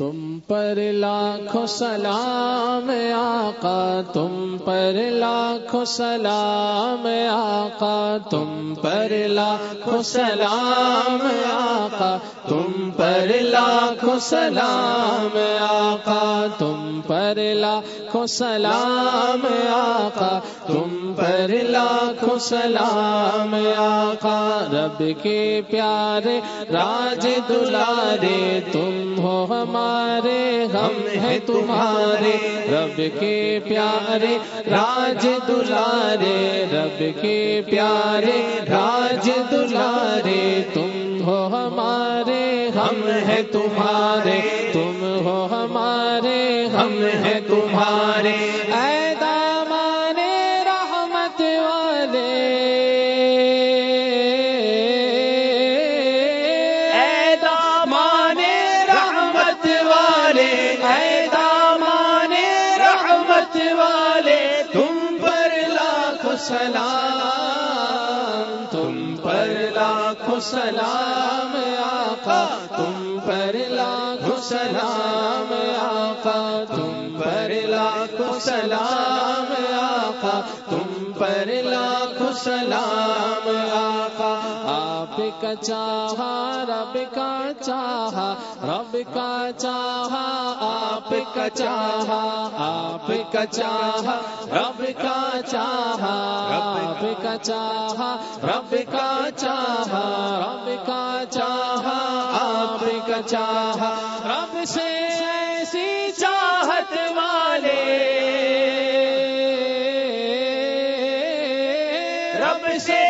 تم پر لاکھوں سلام آقا، تم پر لاکھوں سلام آقا، تم پر لاکھوں سلام آقا، تم پر لاکھوں سلام آقا، تم پر لاکھوں سلام آقا، تم پر لاکھوں سلام آقا، رب کے پیارے راج دلارے، تم ہو ہمارے، ہم ہیں تمہارے، رب کے پیارے راج دلارے، رب کے پیارے راج دلارے، تم ہمارے ہم ہیں تمہارے، تم ہو ہمارے، ہم ہیں تمہارے۔ اے دامان رحمت والے۔ اے دامان رحمت والے، اے دامان رحمت والے، تم پر لاکھ سلام۔ سلام آقا، تم پر لاکھ سلام آقا، تم پر لاکھ سلام آقا، تم پر لاکھ سلام آقا کا چاہا رب کا چاہا رب کا چاہا آپ کا چاہا آپ کا چاہا رب کا چاہا رب کا چاہا رب کا چاہا رب کا چاہا آپ کا چاہا، رب سے ایسی چاہت والے۔ رب سے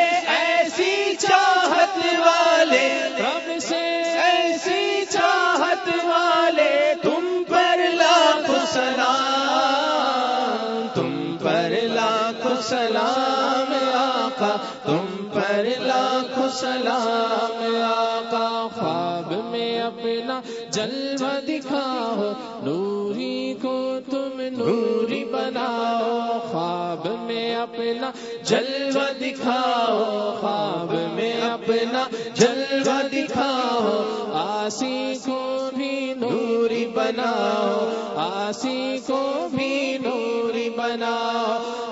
سلام آقا، تم پر لاکھ سلام آقا۔ خواب میں اپنا جلوہ دکھاؤ، نوری کو تم نوری بناؤ۔ خواب میں اپنا جلوہ دکھاؤ، خواب میں اپنا جلوہ دکھاؤ۔ آسی کو بھی نوری بناؤ، آسی کو بھی نوری بناؤ۔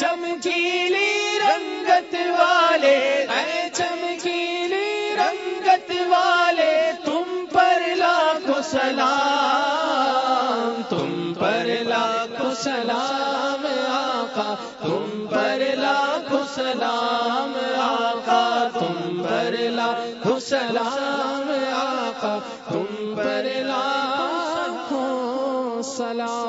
چمکیلی رنگت والے اے چمکیلی رنگت والے تم پر لاکھوں سلام تم پر لاکھوں سلام آقا تم پر لاکھوں سلام آقا تم پر لاکھوں سلام آقا تم پر لاکھوں سلام